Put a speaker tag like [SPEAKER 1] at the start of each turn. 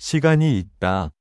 [SPEAKER 1] 시간이 있다.